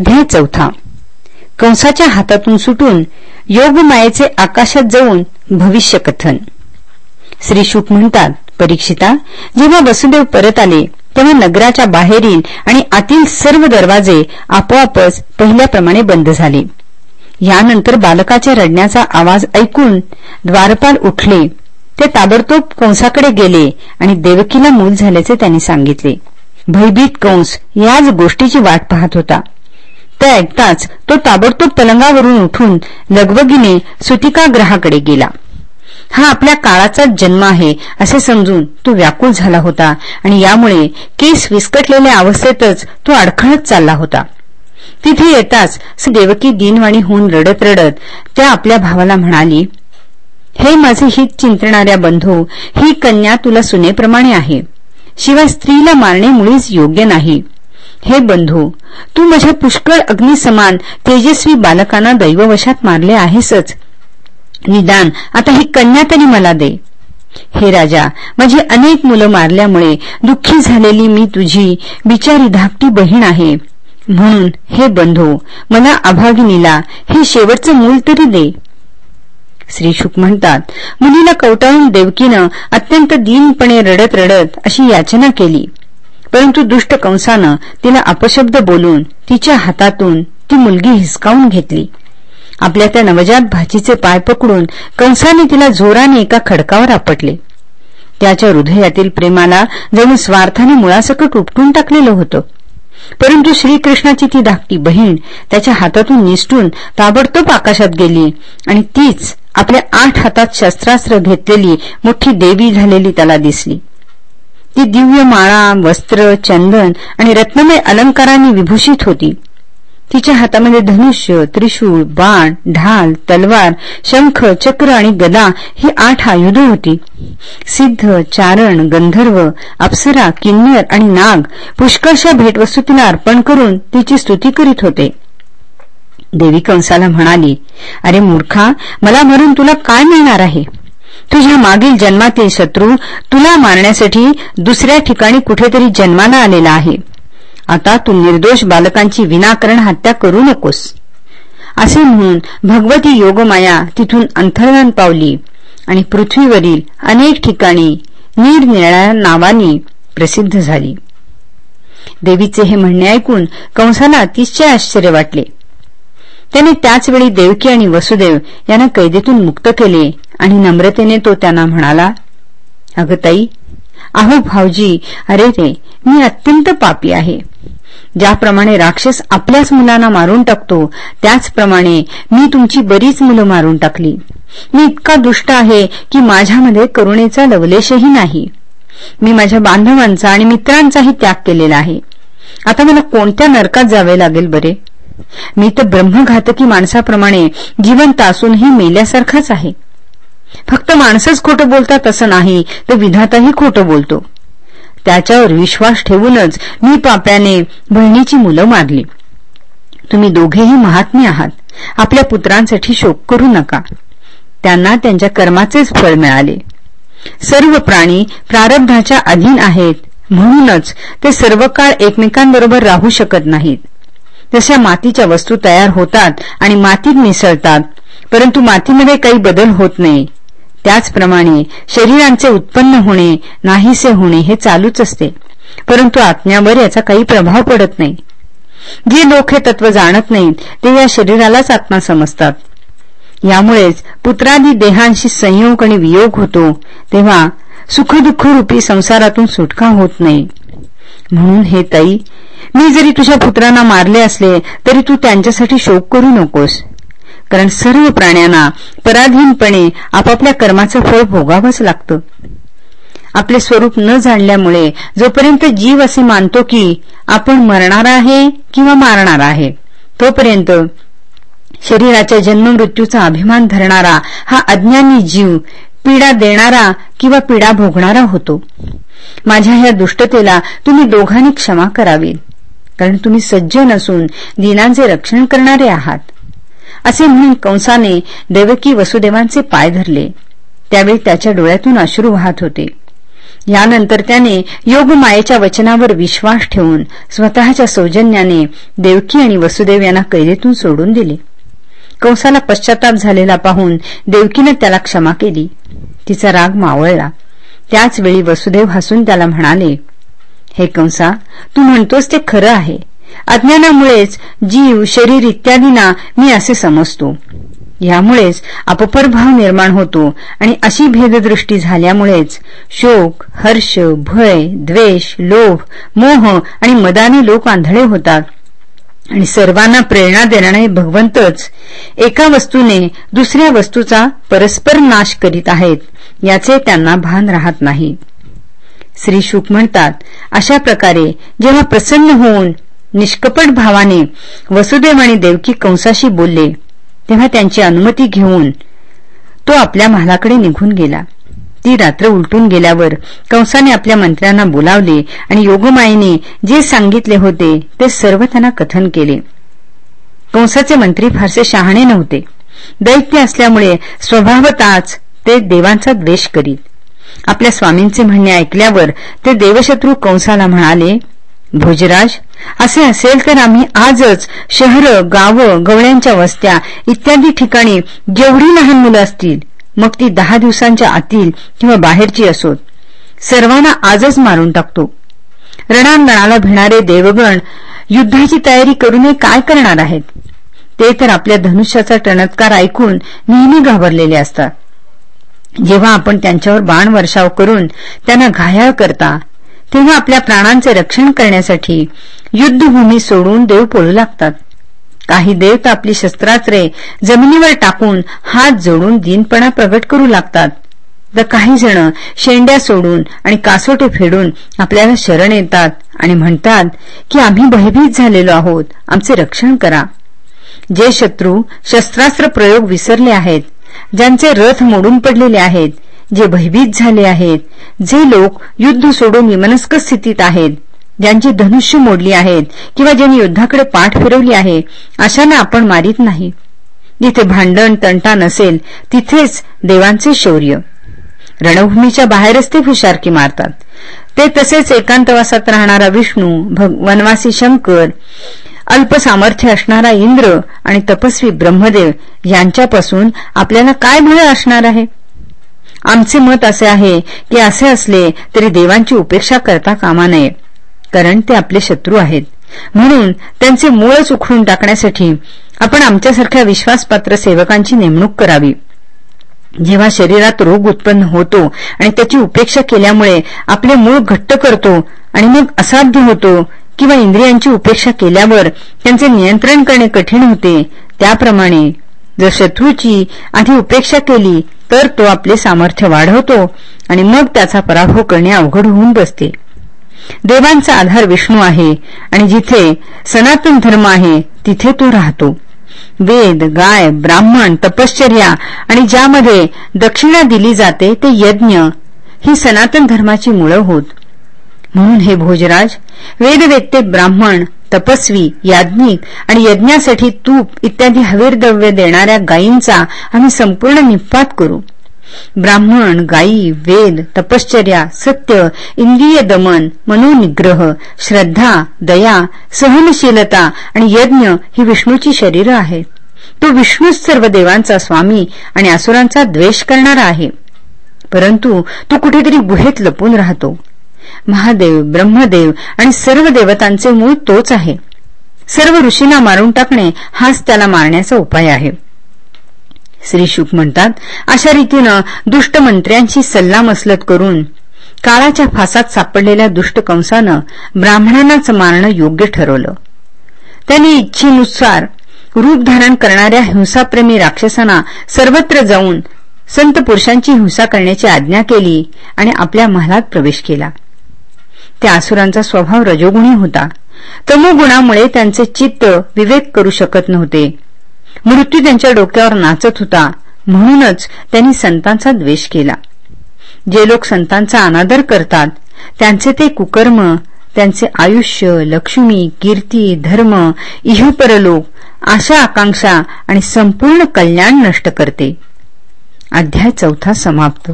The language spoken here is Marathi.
अध्याय चौथा. कंसाच्या हातातून सुटून योगमायेचे आकाशात जाऊन भविष्य कथन. श्री शुक म्हणतात परीक्षिता जेव्हा वसुदेव परत आले तेव्हा नगराच्या बाहेरील आणि आतील सर्व दरवाजे आपोआपच पहिल्याप्रमाणे बंद झाले. यानंतर बालकाच्या रडण्याचा आवाज ऐकून द्वारपाल उठले. ते ताबडतोब कंसाकडे गेले आणि देवकीला मूल झाल्याचे त्यांनी सांगितले. भयभीत कंस याच गोष्टीची वाट पाहत होता. ते ऐकताच तो ताबडतोब पलंगावरून उठून लगबगीने सुतिकाग्रहाकडे गेला. हा आपल्या काळाचाच जन्म आहे असे समजून तो व्याकुळ झाला होता आणि यामुळे केस विस्कटलेल्या अवस्थेतच तो अडखळत चालला होता. तिथे येताच देवकी दिनवाणी होऊन रडत रडत त्या आपल्या भावाला म्हणाली हे माझे हित चिंतणाऱ्या बंधू ही कन्या तुला सुनेप्रमाणे आहे. शिवाय स्त्रीला मारणे मुळीच योग्य नाही. हे बंधू तू माझ्या पुष्कळ अग्निसमान तेजस्वी बालकांना दैववशात मारले आहेसच. निदान आता ही कन्या तरी मला दे. हे राजा माझी अनेक मुलं मारल्यामुळे दुःखी झालेली मी तुझी बिचारी धाकटी बहीण आहे. म्हणून हे बंधू मला अभागिनीला हे शेवटचं मूल तरी दे. श्री शुक म्हणतात मुलीला कवटाळून देवकीनं अत्यंत दीनपणे रडत रडत अशी याचना केली. परंतु दुष्ट कंसानं तिला अपशब्द बोलून तिच्या हातातून ती मुलगी हिसकावून घेतली. आपल्या त्या नवजात भाचीचे पाय पकडून कंसाने तिला जोराने एका खडकावर आपटले. त्याच्या हृदयातील प्रेमाला जणू स्वार्थाने मुळासकट उपटून टाकलेलं होतं. परंतु श्रीकृष्णाची ती धाकटी बहीण त्याच्या हातातून निसटून ताबडतोब आकाशात गेली आणि तीच आपल्या आठ हातात शस्त्रास्त्र घेतलेली मोठी देवी झालेली त्याला दिसली. ती दिव्य माळा वस्त्र चंदन आणि रत्नमय अलंकारांनी विभूषित होती. तिच्या हातामध्ये धनुष्य त्रिशूळ बाण ढाल तलवार शंख चक्र आणि गदा ही आठ आयुधं होती. सिद्ध चारण गंधर्व अप्सरा किन्नर आणि नाग पुष्कळशा भेटवस्तू तिला अर्पण करून तिची स्तुती करीत होते. देवी कंसाला म्हणाली अरे मूर्खा मला मरून तुला काय मिळणार आहे? तुझ्या मागील जन्मातील शत्रू तुला मारण्यासाठी दुसऱ्या ठिकाणी कुठेतरी जन्माला आलेला आहे. आता तू निर्दोष बालकांची विनाकरण हत्या करू नकोस. असे म्हणून भगवती योगमाया तिथून अंथरण पावली आणि पृथ्वीवरील अनेक ठिकाणी निरनिराळ्या नावानी प्रसिद्ध झाली. देवीचे हे म्हणणे ऐकून कंसाला अतिशय आश्चर्य वाटले. त्याने त्याचवेळी देवकी आणि वसुदेव यांना कैदेतून मुक्त केले आणि नम्रतेने तो त्यांना म्हणाला अगं ताई अहो भाऊजी अरे रे मी अत्यंत पापी आहे. ज्याप्रमाणे राक्षस आपल्याच मुलांना मारून टाकतो त्याचप्रमाणे मी तुमची बरीच मुलं मारून टाकली. मी इतका दुष्ट आहे की माझ्यामध्ये करुणेचा लवलेशही नाही. मी माझ्या बांधवांचा आणि मित्रांचाही त्याग केलेला आहे. आता मला कोणत्या नरकात जावे लागेल बरे? मी तर ब्रह्मघातकी माणसाप्रमाणे जिवंत असूनही मेल्यासारखाच आहे. फक्त माणसंच खोटं बोलतात असं नाही तर विधाताही खोटं बोलतो. त्याच्यावर विश्वास ठेवूनच मी पाप्याने बहिणीची मुलं मारली. तुम्ही दोघेही महात्मे आहात. आपल्या पुत्रांसाठी शोक करू नका. त्यांना त्यांच्या कर्माचेच फळ मिळाले. सर्व प्राणी प्रारब्धाच्या अधीन आहेत. म्हणूनच ते सर्व काळ एकमेकांबरोबर राहू शकत नाहीत. जशा मातीच्या वस्तू तयार होतात आणि मातीत मिसळतात परंतु मातीमध्ये काही बदल होत नाही. त्याचप्रमाणे शरीरांचे उत्पन्न होणे नाहीसे होणे हे चालूच असते. परंतु आत्म्यावर याचा काही प्रभाव पडत नाही. जे लोक हे तत्व जाणत नाहीत ते या शरीरालाच आत्मा समजतात. यामुळेच पुत्रादी देहांशी संयोग आणि वियोग होतो तेव्हा सुखदुःख रूपी संसारातून सुटका होत नाही. म्हणून हे ताई मी जरी तुझ्या पुत्रांना मारले असले तरी तू त्यांच्यासाठी शोक करू नकोस. कारण सर्व प्राण्यांना पराधीनपणे आपापल्या कर्माचं फळ भोगावंच लागतं. आपले स्वरूप न जाणल्यामुळे जोपर्यंत जीव असे मानतो की आपण मरणार आहे किंवा मारणार आहे तोपर्यंत शरीराच्या जन्ममृत्यूचा अभिमान धरणारा हा अज्ञानी जीव पीडा देणारा किंवा पीडा भोगणारा होतो. माझ्या ह्या दुष्टतेला तुम्ही दोघांनी क्षमा करावी कारण तुम्ही सज्जन असून दिनांचे रक्षण करणारे आहात. असे म्हणून कंसाने देवकी वसुदेवांचे पाय धरले. त्यावेळी त्याच्या डोळ्यातून अश्रू वाहत होते. यानंतर त्याने योगमायेच्या वचनावर विश्वास ठेवून स्वतःच्या सौजन्याने देवकी आणि वसुदेव यांना कैदेतून सोडून दिले. कंसाला पश्चाताप झालेला पाहून देवकीनं त्याला क्षमा केली. तिचा राग मावळला. त्याचवेळी वसुदेव हसून त्याला म्हणाले हे कंसा तू म्हणतोस ते खरं आहे. अज्ञानामुळेच जीव शरीर इत्यादींना मी असे समजतो. यामुळेच अपपरभाव निर्माण होतो आणि अशी भेददृष्टी झाल्यामुळेच शोक हर्ष भय द्वेष लोभ मोह आणि मदाने लोक आंधळे होतात. आणि सर्वांना प्रेरणा देणारे भगवंतच एका वस्तूने दुसऱ्या वस्तूचा परस्पर नाश करीत आहेत याचे त्यांना भान राहत नाही. श्री शुक म्हणतात अशा प्रकारे जेव्हा प्रसन्न होऊन निष्कपट भावाने वसुदेव आणि देवकी कंसाशी बोलले. तेव्हा त्यांची अनुमती घेऊन तो आपल्या महालाकडे निघून गेला. ती रात्र उलटून गेल्यावर कंसाने आपल्या मंत्र्यांना बोलावले आणि योगमायेने जे सांगितले होते ते सर्व त्यांना कथन केले. कंसाचे मंत्री फारसे शहाणे नव्हते. दैत्य असल्यामुळे स्वभावताच ते देवांचा द्वेष करीत. आपल्या स्वामींचे म्हणणे ऐकल्यावर ते देवशत्रू कंसाला म्हणाले भोजराज असे असेल तर आम्ही आजच शहरं गावं गवळ्यांच्या वस्त्या इत्यादी ठिकाणी जेवढी लहान मुलं असतील मग ती दहा दिवसांच्या आतील किंवा बाहेरची असोत. सर्वांना आजच मारून टाकतो. रणांगणाला भिणारे देवगण युद्धाची तयारी करूनही काय करणार आहेत? ते तर आपल्या धनुष्याचा टणत्कार ऐकून नेहमी घाबरलेले असतात. जेव्हा आपण त्यांच्यावर बाण वर्षाव करून त्यांना घायाळ करता तेव्हा आपल्या प्राणांचे रक्षण करण्यासाठी युद्धभूमी सोडून देव पळू लागतात. काही देव तर आपली शस्त्रास्त्रे जमिनीवर टाकून हात जोडून दिनपणा प्रगट करू लागतात. तर काही जण शेंड्या सोडून आणि कासोटे फेडून आपल्याला शरण येतात आणि म्हणतात की आम्ही भयभीत झालेलो आहोत. आमचे रक्षण करा. जे शत्रू शस्त्रास्त्र प्रयोग विसरले आहेत ज्यांचे रथ मोडून पडलेले आहेत जे भयभीत झाले आहेत जे लोक युद्ध सोडून विमनस्क स्थितीत आहेत ज्यांची धनुष्य मोडली आहेत किंवा ज्यांनी युद्धाकडे पाठ फिरवली आहे अशांना आपण मारित नाही. जिथे भांडण तंटा नसेल तिथेच देवांचे शौर्य. रणभूमीच्या बाहेरच ते फुशारकी मारतात. ते तसेच एकांतवासात राहणारा विष्णू वनवासी शंकर अल्प सामर्थ्य असणारा इंद्र आणि तपस्वी ब्रह्मदेव यांच्यापासून आपल्याला काय भय असणार आहे? आमचे मत असे आहे की असे असले तरी देवांची उपेक्षा करता कामा नये कारण ते आपले शत्रू आहेत. म्हणून त्यांचे मूळच उखडून टाकण्यासाठी आपण आमच्यासारख्या विश्वासपात्र सेवकांची नेमणूक करावी. जेव्हा शरीरात रोग उत्पन्न होतो आणि त्याची उपेक्षा केल्यामुळे आपले मूळ घट्ट करतो आणि मग असाध्य होतो किंवा इंद्रियांची उपेक्षा केल्यावर त्यांचे नियंत्रण करणे कठीण होते त्याप्रमाणे जर शत्रूची आधी उपेक्षा केली तर तो आपले सामर्थ्य वाढवतो आणि मग त्याचा पराभव करणे अवघड होऊन बसते. देवांचा आधार विष्णू आहे आणि जिथे सनातन धर्म आहे तिथे तो राहतो. वेद गाय ब्राह्मण तपश्चर्या आणि ज्यामध्ये दक्षिणा दिली जाते ते यज्ञ ही सनातन धर्माची मुळं होत. म्हणून हे भोजराज वेदवेत्ते ब्राह्मण तपस्वी याज्ञिक आणि यज्ञासाठी तूप इत्यादी हवीर द्रव्य देणाऱ्या गायींचा आम्ही संपूर्ण निपात करू. ब्राह्मण गायी वेद तपश्चर्या सत्य इंद्रिय दमन मनोनिग्रह श्रद्धा दया सहनशीलता आणि यज्ञ ही विष्णूची शरीरं आहेत. तो विष्णूच सर्व देवांचा स्वामी आणि असुरांचा द्वेष करणारा आहे. परंतु तो कुठेतरी गुहेत लपून राहतो. महादेव ब्रह्मदेव आणि सर्व देवतांचे मूळ तोच आहे. सर्व ऋषींना मारून टाकणे हाच त्याला मारण्याचा उपाय आहे. श्री शुक म्हणतात अशा रीतीनं दुष्ट मंत्र्यांची सल्लामसलत करून काळाच्या फासात सापडलेल्या दुष्ट कंसानं ब्राह्मणांनाच मारणं योग्य ठरवलं. त्यांनी इच्छेनुसार रूप धारण करणाऱ्या हिंसाप्रेमी राक्षसांना सर्वत्र जाऊन संत पुरुषांची हिंसा करण्याची आज्ञा केली आणि आपल्या महालात प्रवेश केला. त्या असुरांचा स्वभाव रजोगुणी होता. तमोगुणामुळे त्यांचे चित्त विवेक करू शकत नव्हते. मृत्यू त्यांच्या डोक्यावर नाचत होता. म्हणूनच त्यांनी संतांचा द्वेष केला. जे लोक संतांचा अनादर करतात त्यांचे ते कुकर्म त्यांचे आयुष्य लक्ष्मी कीर्ती धर्म इहपरलोक आशा आकांक्षा आणि संपूर्ण कल्याण नष्ट करते. अध्याय चौथा समाप्त.